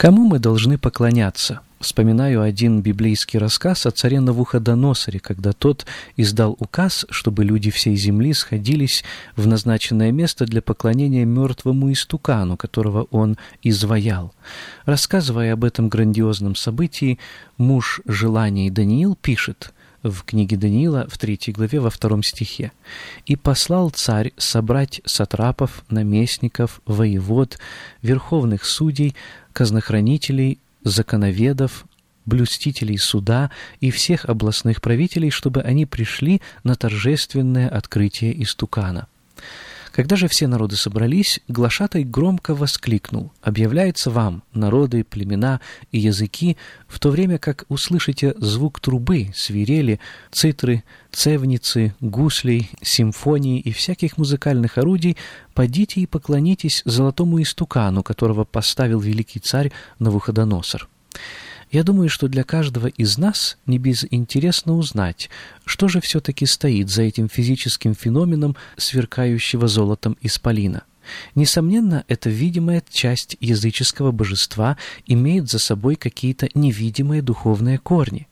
Кому мы должны поклоняться? Вспоминаю один библейский рассказ о царе Навуходоносоре, когда тот издал указ, чтобы люди всей земли сходились в назначенное место для поклонения мертвому истукану, которого он изваял. Рассказывая об этом грандиозном событии, муж желаний Даниил пишет – в книге Даниила в третьей главе во втором стихе. «И послал царь собрать сатрапов, наместников, воевод, верховных судей, казнохранителей, законоведов, блюстителей суда и всех областных правителей, чтобы они пришли на торжественное открытие истукана. Когда же все народы собрались, глашатай громко воскликнул «Объявляется вам, народы, племена и языки, в то время как услышите звук трубы, свирели, цитры, цевницы, гуслей, симфонии и всяких музыкальных орудий, подите и поклонитесь золотому истукану, которого поставил великий царь Навуходоносор». Я думаю, что для каждого из нас не безинтересно узнать, что же все-таки стоит за этим физическим феноменом сверкающего золотом исполина. Несомненно, эта видимая часть языческого божества имеет за собой какие-то невидимые духовные корни.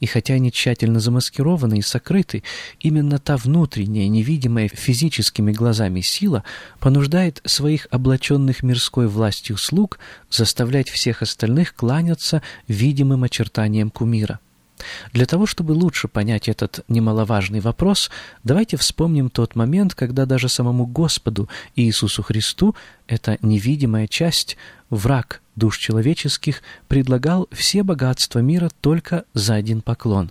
И хотя они тщательно замаскированы и сокрыты, именно та внутренняя, невидимая физическими глазами сила понуждает своих облаченных мирской властью слуг заставлять всех остальных кланяться видимым очертаниям кумира. Для того, чтобы лучше понять этот немаловажный вопрос, давайте вспомним тот момент, когда даже самому Господу Иисусу Христу эта невидимая часть, враг душ человеческих, предлагал все богатства мира только за один поклон.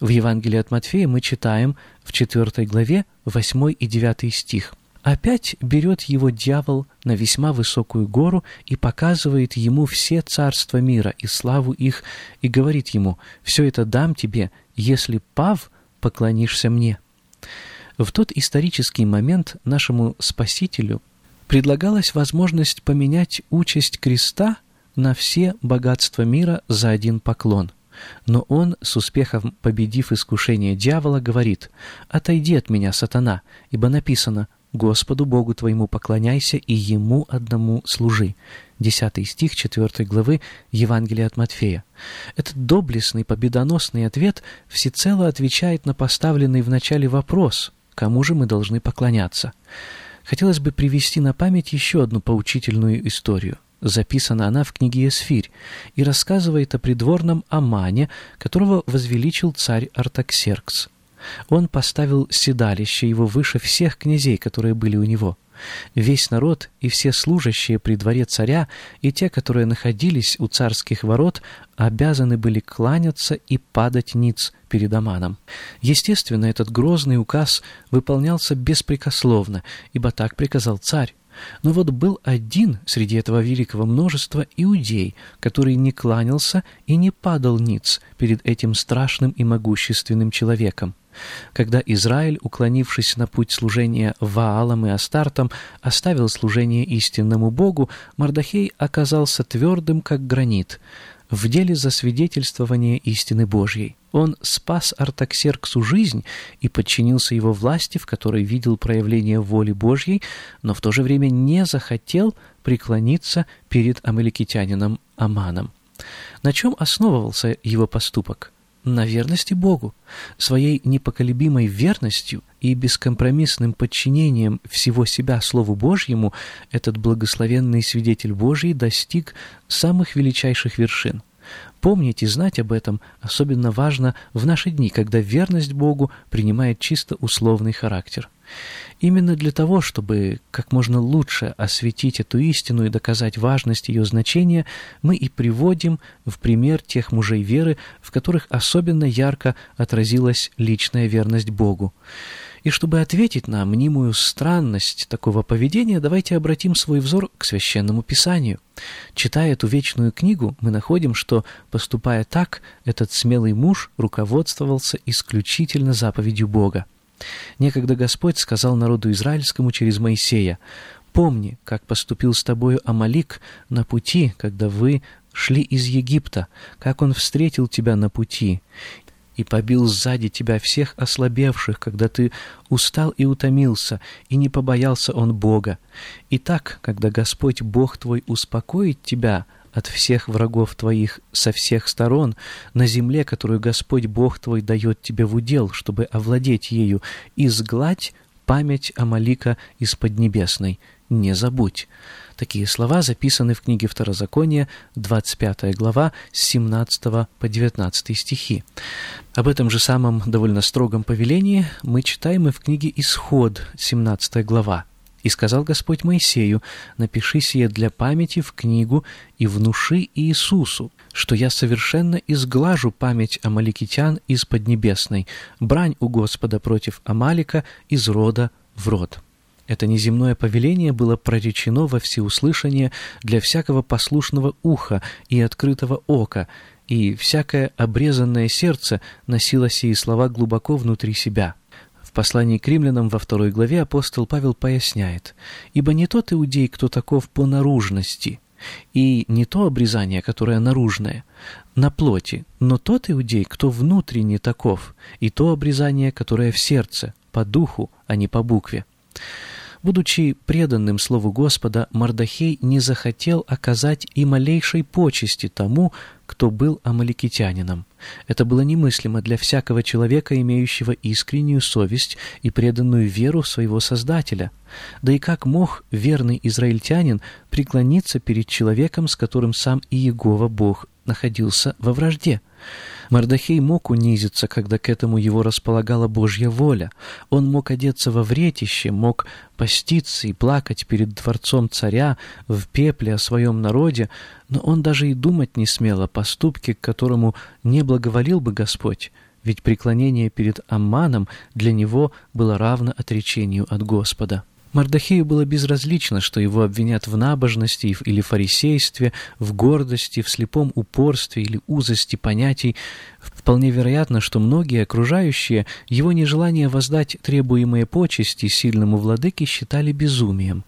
В Евангелии от Матфея мы читаем в 4 главе 8 и 9 стих. Опять берет его дьявол на весьма высокую гору и показывает ему все царства мира и славу их, и говорит ему, «Все это дам тебе, если, пав, поклонишься мне». В тот исторический момент нашему Спасителю предлагалась возможность поменять участь креста на все богатства мира за один поклон. Но он, с успехом победив искушение дьявола, говорит, «Отойди от меня, сатана, ибо написано, Господу Богу твоему поклоняйся и Ему одному служи». 10 стих 4 главы Евангелия от Матфея. Этот доблестный, победоносный ответ всецело отвечает на поставленный в начале вопрос «Кому же мы должны поклоняться?». Хотелось бы привести на память еще одну поучительную историю. Записана она в книге Есфирь и рассказывает о придворном Амане, которого возвеличил царь Артаксеркс. Он поставил седалище его выше всех князей, которые были у него. Весь народ и все служащие при дворе царя и те, которые находились у царских ворот, обязаны были кланяться и падать ниц перед Аманом. Естественно, этот грозный указ выполнялся беспрекословно, ибо так приказал царь. Но вот был один среди этого великого множества иудей, который не кланялся и не падал ниц перед этим страшным и могущественным человеком. Когда Израиль, уклонившись на путь служения Ваалам и Астартам, оставил служение истинному Богу, Мардахей оказался твердым, как гранит, в деле засвидетельствования истины Божьей. Он спас Артаксерксу жизнь и подчинился его власти, в которой видел проявление воли Божьей, но в то же время не захотел преклониться перед амаликитянином Аманом. На чем основывался его поступок? На верности Богу. Своей непоколебимой верностью и бескомпромиссным подчинением всего себя Слову Божьему этот благословенный свидетель Божий достиг самых величайших вершин. Помнить и знать об этом особенно важно в наши дни, когда верность Богу принимает чисто условный характер. Именно для того, чтобы как можно лучше осветить эту истину и доказать важность ее значения, мы и приводим в пример тех мужей веры, в которых особенно ярко отразилась личная верность Богу. И чтобы ответить на мнимую странность такого поведения, давайте обратим свой взор к Священному Писанию. Читая эту вечную книгу, мы находим, что, поступая так, этот смелый муж руководствовался исключительно заповедью Бога. Некогда Господь сказал народу израильскому через Моисея, «Помни, как поступил с тобою Амалик на пути, когда вы шли из Египта, как он встретил тебя на пути, и побил сзади тебя всех ослабевших, когда ты устал и утомился, и не побоялся он Бога. И так, когда Господь Бог твой успокоит тебя от всех врагов твоих со всех сторон, на земле, которую Господь Бог твой дает тебе в удел, чтобы овладеть ею, изгладь память Амалика из Поднебесной, не забудь». Такие слова записаны в книге Второзакония, 25 глава, с 17 по 19 стихи. Об этом же самом довольно строгом повелении мы читаем и в книге Исход, 17 глава. «И сказал Господь Моисею, напиши сие для памяти в книгу и внуши Иисусу, что я совершенно изглажу память амаликитян из Поднебесной, брань у Господа против Амалика из рода в род». Это неземное повеление было проречено во всеуслышание для всякого послушного уха и открытого ока, и всякое обрезанное сердце носило сии слова глубоко внутри себя. В послании к римлянам во второй главе апостол Павел поясняет, «Ибо не тот иудей, кто таков по наружности, и не то обрезание, которое наружное, на плоти, но тот иудей, кто внутренне таков, и то обрезание, которое в сердце, по духу, а не по букве». Будучи преданным Слову Господа, Мардахей не захотел оказать и малейшей почести тому, кто был амаликитянином. Это было немыслимо для всякого человека, имеющего искреннюю совесть и преданную веру своего Создателя. Да и как мог верный израильтянин преклониться перед человеком, с которым сам Иегова Бог находился во вражде? Мардахей мог унизиться, когда к этому его располагала Божья воля. Он мог одеться во вретище, мог поститься и плакать перед дворцом царя в пепле о своем народе, но он даже и думать не смел о поступке, к которому не благоволил бы Господь, ведь преклонение перед Амманом для него было равно отречению от Господа. Мардахею было безразлично, что его обвинят в набожности или фарисействе, в гордости, в слепом упорстве или узости понятий. Вполне вероятно, что многие окружающие его нежелание воздать требуемые почести сильному владыке считали безумием.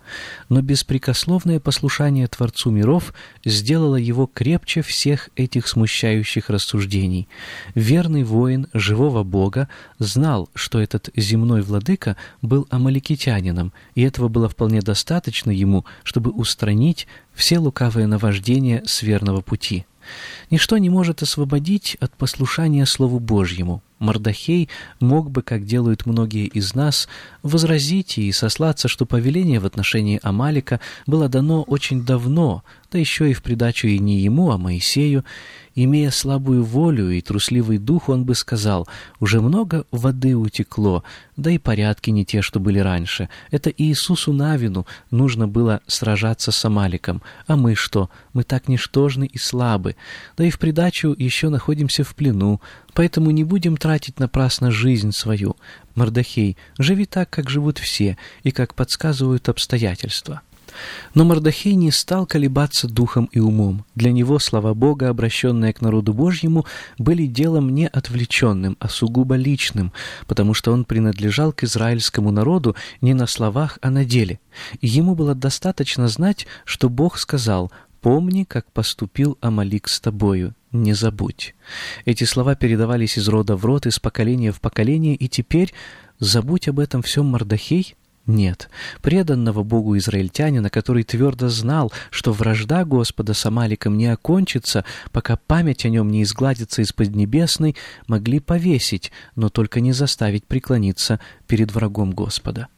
Но беспрекословное послушание Творцу миров сделало его крепче всех этих смущающих рассуждений. Верный воин живого Бога знал, что этот земной владыка был амаликитянином, и этого было вполне достаточно ему, чтобы устранить все лукавые наваждения с верного пути. Ничто не может освободить от послушания Слову Божьему. Мардахей мог бы, как делают многие из нас, возразить и сослаться, что повеление в отношении Амалика было дано очень давно, да еще и в придачу и не ему, а Моисею, Имея слабую волю и трусливый дух, он бы сказал, «Уже много воды утекло, да и порядки не те, что были раньше. Это Иисусу Навину нужно было сражаться с Амаликом. А мы что? Мы так ничтожны и слабы. Да и в придачу еще находимся в плену, поэтому не будем тратить напрасно жизнь свою. Мордахей, живи так, как живут все, и как подсказывают обстоятельства». Но Мордахей не стал колебаться духом и умом. Для него слова Бога, обращенные к народу Божьему, были делом не отвлеченным, а сугубо личным, потому что он принадлежал к израильскому народу не на словах, а на деле. И ему было достаточно знать, что Бог сказал «Помни, как поступил Амалик с тобою, не забудь». Эти слова передавались из рода в род, из поколения в поколение, и теперь «забудь об этом всем, Мордахей», Нет, преданного Богу израильтянина, который твердо знал, что вражда Господа с Амаликом не окончится, пока память о нем не изгладится из Поднебесной, могли повесить, но только не заставить преклониться перед врагом Господа.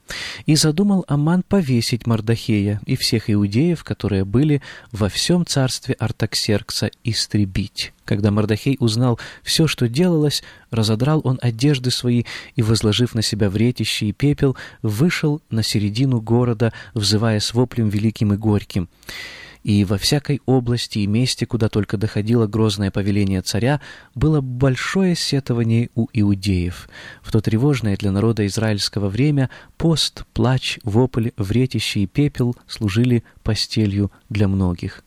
И задумал Аман повесить Мардахея и всех иудеев, которые были во всем царстве Артаксеркса, истребить. Когда Мардахей узнал все, что делалось, разодрал он одежды свои и, возложив на себя вретище и пепел, вышел на середину города, взывая с воплем великим и горьким и во всякой области и месте, куда только доходило грозное повеление царя, было большое сетование у иудеев. В то тревожное для народа израильского время пост, плач, вопль, вретище и пепел служили постелью для многих.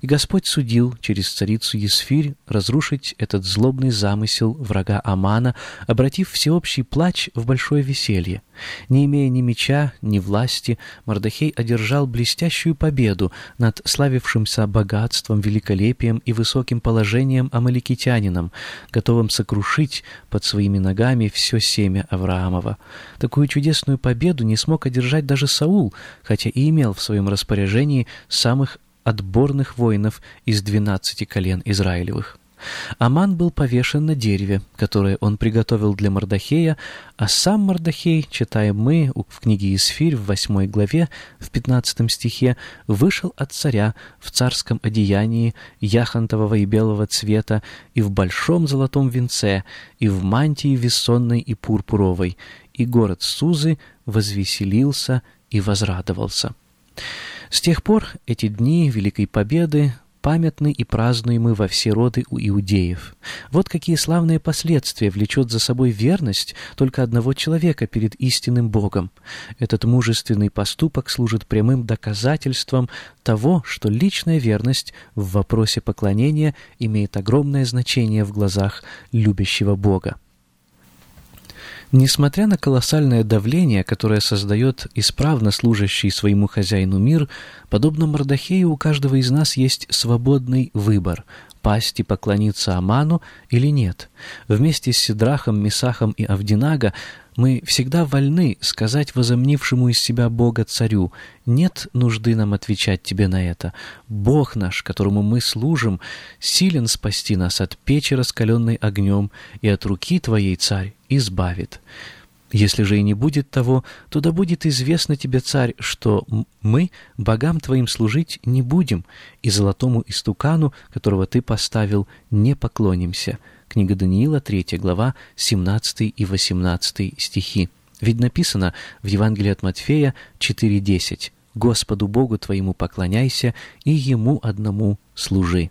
И Господь судил через царицу Есфирь разрушить этот злобный замысел врага Амана, обратив всеобщий плач в большое веселье. Не имея ни меча, ни власти, Мордахей одержал блестящую победу над славившимся богатством, великолепием и высоким положением амаликитянином, готовым сокрушить под своими ногами все семя Авраамова. Такую чудесную победу не смог одержать даже Саул, хотя и имел в своем распоряжении самых отборных воинов из двенадцати колен Израилевых. Аман был повешен на дереве, которое он приготовил для Мордахея, а сам Мордахей, читаем мы в книге Исфирь в восьмой главе, в пятнадцатом стихе, вышел от царя в царском одеянии яхонтового и белого цвета и в большом золотом венце, и в мантии весонной и пурпуровой, и город Сузы возвеселился и возрадовался. С тех пор эти дни Великой Победы памятны и празднуемы во все роды у иудеев. Вот какие славные последствия влечет за собой верность только одного человека перед истинным Богом. Этот мужественный поступок служит прямым доказательством того, что личная верность в вопросе поклонения имеет огромное значение в глазах любящего Бога. Несмотря на колоссальное давление, которое создает исправно служащий своему хозяину мир, подобно Мордахею у каждого из нас есть свободный выбор – пасть и поклониться Аману или нет. Вместе с Сидрахом, Месахом и Авдинага мы всегда вольны сказать возомнившему из себя Бога царю, «Нет нужды нам отвечать тебе на это. Бог наш, которому мы служим, силен спасти нас от печи, раскаленной огнем, и от руки твоей, царь, избавит». Если же и не будет того, то да будет известно тебе, царь, что мы богам твоим служить не будем, и золотому истукану, которого ты поставил, не поклонимся». Книга Даниила, 3 глава, 17 и 18 стихи. Ведь написано в Евангелии от Матфея 4.10 «Господу Богу твоему поклоняйся и Ему одному служи».